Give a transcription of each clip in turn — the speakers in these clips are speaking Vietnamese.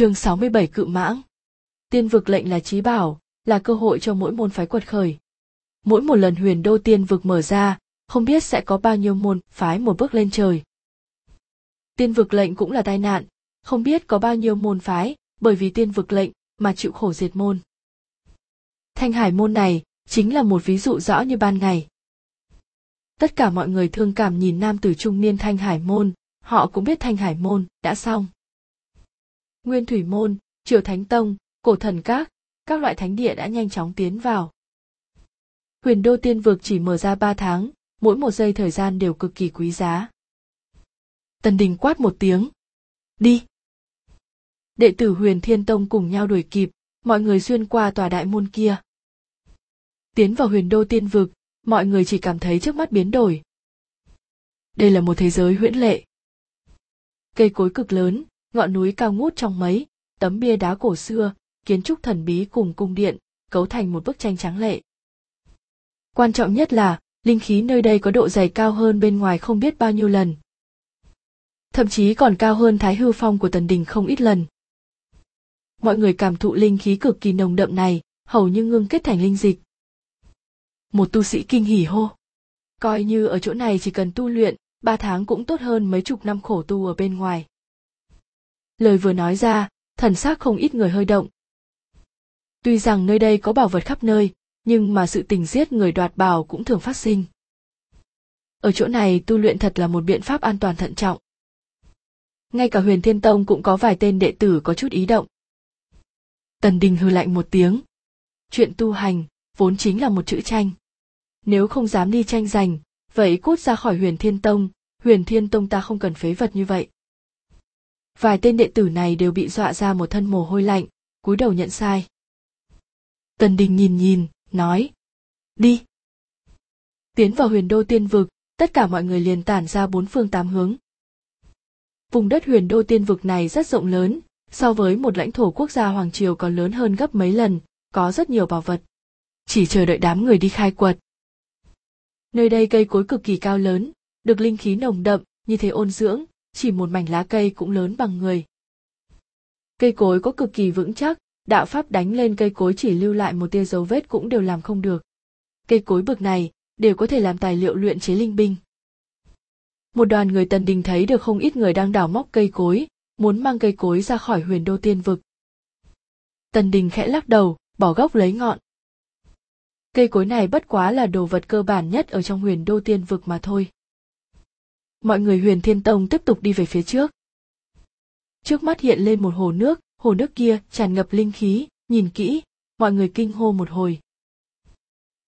Chương 67 cự mãng. Tiên vực lệnh là trí bảo, là cơ hội cho mỗi môn phái quật khởi. Mỗi một lần huyền đô tiên vực mở ra, không biết sẽ có bao nhiêu môn phái một bước lên trời. Tiên vực lệnh cũng là tai nạn, không biết có bao nhiêu môn phái, bởi vì tiên vực lệnh mà chịu khổ diệt môn. Thanh hải môn này chính là một ví dụ rõ như ban ngày. Tất cả mọi người thương cảm nhìn nam tử trung niên thanh hải môn, họ cũng biết thanh hải môn đã xong. Nguyên thủy môn, triều thánh tông, cổ thần các, các loại thánh địa đã nhanh chóng tiến vào. Huyền đô tiên vực chỉ mở ra ba tháng, mỗi một giây thời gian đều cực kỳ quý giá. Tần Đình quát một tiếng. Đi! Đệ tử huyền thiên tông cùng nhau đuổi kịp, mọi người xuyên qua tòa đại môn kia. Tiến vào huyền đô tiên vực, mọi người chỉ cảm thấy trước mắt biến đổi. Đây là một thế giới huyễn lệ. Cây cối cực lớn, ngọn núi cao ngút trong mấy, tấm bia đá cổ xưa, kiến trúc thần bí cùng cung điện, cấu thành một bức tranh trắng lệ. Quan trọng nhất là, linh khí nơi đây có độ dày cao hơn bên ngoài không biết bao nhiêu lần. Thậm chí còn cao hơn thái hư phong của tần đình không ít lần. Mọi người cảm thụ linh khí cực kỳ nồng đậm này, hầu như ngưng kết thành linh dịch. Một tu sĩ kinh hỉ hô. Coi như ở chỗ này chỉ cần tu luyện, ba tháng cũng tốt hơn mấy chục năm khổ tu ở bên ngoài. Lời vừa nói ra, thần xác không ít người hơi động. Tuy rằng nơi đây có bảo vật khắp nơi, nhưng mà sự tình giết người đoạt bảo cũng thường phát sinh. Ở chỗ này tu luyện thật là một biện pháp an toàn thận trọng. Ngay cả huyền thiên tông cũng có vài tên đệ tử có chút ý động. Tần Đình hư lạnh một tiếng. Chuyện tu hành, vốn chính là một chữ tranh. Nếu không dám đi tranh giành, vậy cút ra khỏi huyền thiên tông, huyền thiên tông ta không cần phế vật như vậy. Vài tên đệ tử này đều bị dọa ra một thân mồ hôi lạnh, cúi đầu nhận sai. Tần Đình nhìn nhìn, nói. Đi. Tiến vào huyền đô tiên vực, tất cả mọi người liền tản ra bốn phương tám hướng. Vùng đất huyền đô tiên vực này rất rộng lớn, so với một lãnh thổ quốc gia hoàng triều còn lớn hơn gấp mấy lần, có rất nhiều bảo vật. Chỉ chờ đợi đám người đi khai quật. Nơi đây cây cối cực kỳ cao lớn, được linh khí nồng đậm, như thế ôn dưỡng, chỉ một mảnh lá cây cũng lớn bằng người. Cây cối có cực kỳ vững chắc, đạo pháp đánh lên cây cối chỉ lưu lại một tia dấu vết cũng đều làm không được. Cây cối bực này đều có thể làm tài liệu luyện chế linh binh. Một đoàn người tần đình thấy được không ít người đang đào móc cây cối, muốn mang cây cối ra khỏi huyền đô tiên vực. Tần đình khẽ lắc đầu, bỏ gốc lấy ngọn. Cây cối này bất quá là đồ vật cơ bản nhất ở trong huyền đô tiên vực mà thôi. Mọi người huyền thiên tông tiếp tục đi về phía trước. Trước mắt hiện lên một hồ nước, hồ nước kia tràn ngập linh khí, nhìn kỹ, mọi người kinh hô một hồi.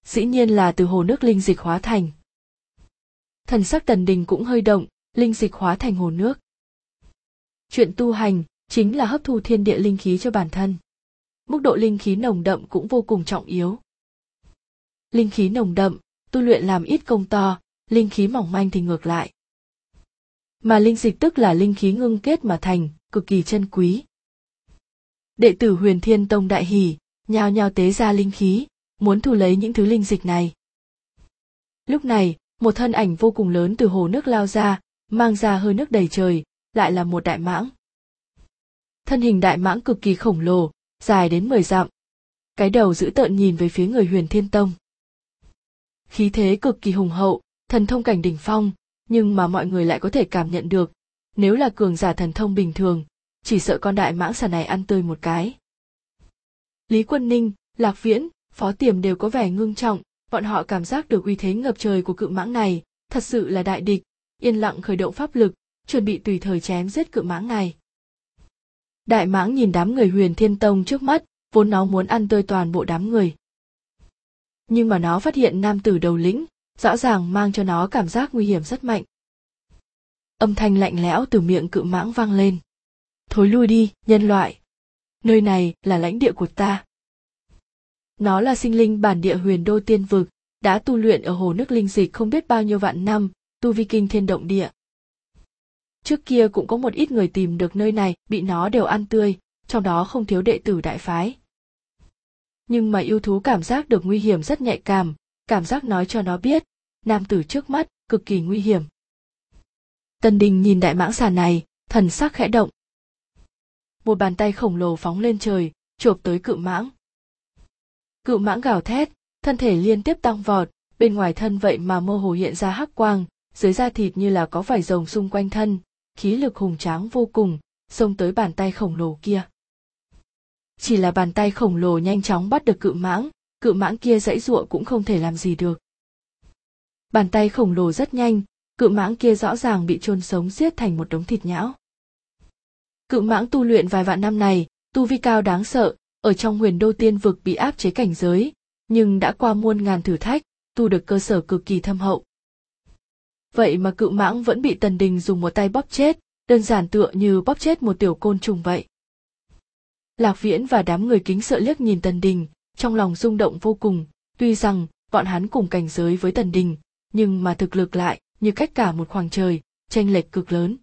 Dĩ nhiên là từ hồ nước linh dịch hóa thành. Thần sắc tần đình cũng hơi động, linh dịch hóa thành hồ nước. Chuyện tu hành chính là hấp thu thiên địa linh khí cho bản thân. Mức độ linh khí nồng đậm cũng vô cùng trọng yếu. Linh khí nồng đậm, tu luyện làm ít công to, linh khí mỏng manh thì ngược lại. Mà linh dịch tức là linh khí ngưng kết mà thành, cực kỳ chân quý. Đệ tử huyền thiên tông đại hỉ, nhao nhao tế ra linh khí, muốn thu lấy những thứ linh dịch này. Lúc này, một thân ảnh vô cùng lớn từ hồ nước lao ra, mang ra hơi nước đầy trời, lại là một đại mãng. Thân hình đại mãng cực kỳ khổng lồ, dài đến 10 dặm. Cái đầu giữ tợn nhìn về phía người huyền thiên tông. Khí thế cực kỳ hùng hậu, thần thông cảnh đỉnh phong, nhưng mà mọi người lại có thể cảm nhận được, nếu là cường giả thần thông bình thường, chỉ sợ con đại mãng xà này ăn tươi một cái. Lý Quân Ninh, Lạc Viễn, Phó Tiềm đều có vẻ ngưng trọng, bọn họ cảm giác được uy thế ngập trời của cự mãng này, thật sự là đại địch, yên lặng khởi động pháp lực, chuẩn bị tùy thời chém giết cự mãng này. Đại mãng nhìn đám người huyền thiên tông trước mắt, vốn nó muốn ăn tươi toàn bộ đám người. Nhưng mà nó phát hiện nam tử đầu lĩnh, rõ ràng mang cho nó cảm giác nguy hiểm rất mạnh. Âm thanh lạnh lẽo từ miệng cự mãng vang lên. Thối lui đi, nhân loại. Nơi này là lãnh địa của ta. Nó là sinh linh bản địa huyền đô tiên vực, đã tu luyện ở hồ nước linh dịch không biết bao nhiêu vạn năm, tu vi kinh thiên động địa. Trước kia cũng có một ít người tìm được nơi này, bị nó đều ăn tươi, trong đó không thiếu đệ tử đại phái. Nhưng mà yêu thú cảm giác được nguy hiểm rất nhạy cảm, cảm giác nói cho nó biết, nam tử trước mắt, cực kỳ nguy hiểm. Tần Đình nhìn đại mãng xà này, thần sắc khẽ động. một bàn tay khổng lồ phóng lên trời chộp tới cự mãng. Cự mãng gào thét thân thể liên tiếp tăng vọt bên ngoài thân vậy mà mơ hồ hiện ra hắc quang dưới da thịt như là có vải rồng xung quanh thân khí lực hùng tráng vô cùng xông tới bàn tay khổng lồ kia. Chỉ là bàn tay khổng lồ nhanh chóng bắt được cự mãng cự mãng kia dãy giụa cũng không thể làm gì được. Bàn tay khổng lồ rất nhanh cự mãng kia rõ ràng bị chôn sống giết thành một đống thịt nhão. Cự mãng tu luyện vài vạn năm này, tu vi cao đáng sợ, ở trong huyền đô tiên vực bị áp chế cảnh giới, nhưng đã qua muôn ngàn thử thách, tu được cơ sở cực kỳ thâm hậu. Vậy mà cự mãng vẫn bị tần đình dùng một tay bóp chết, đơn giản tựa như bóp chết một tiểu côn trùng vậy. Lạc viễn và đám người kính sợ liếc nhìn tần đình, trong lòng rung động vô cùng, tuy rằng bọn hắn cùng cảnh giới với tần đình, nhưng mà thực lực lại như cách cả một khoảng trời tranh lệch cực lớn.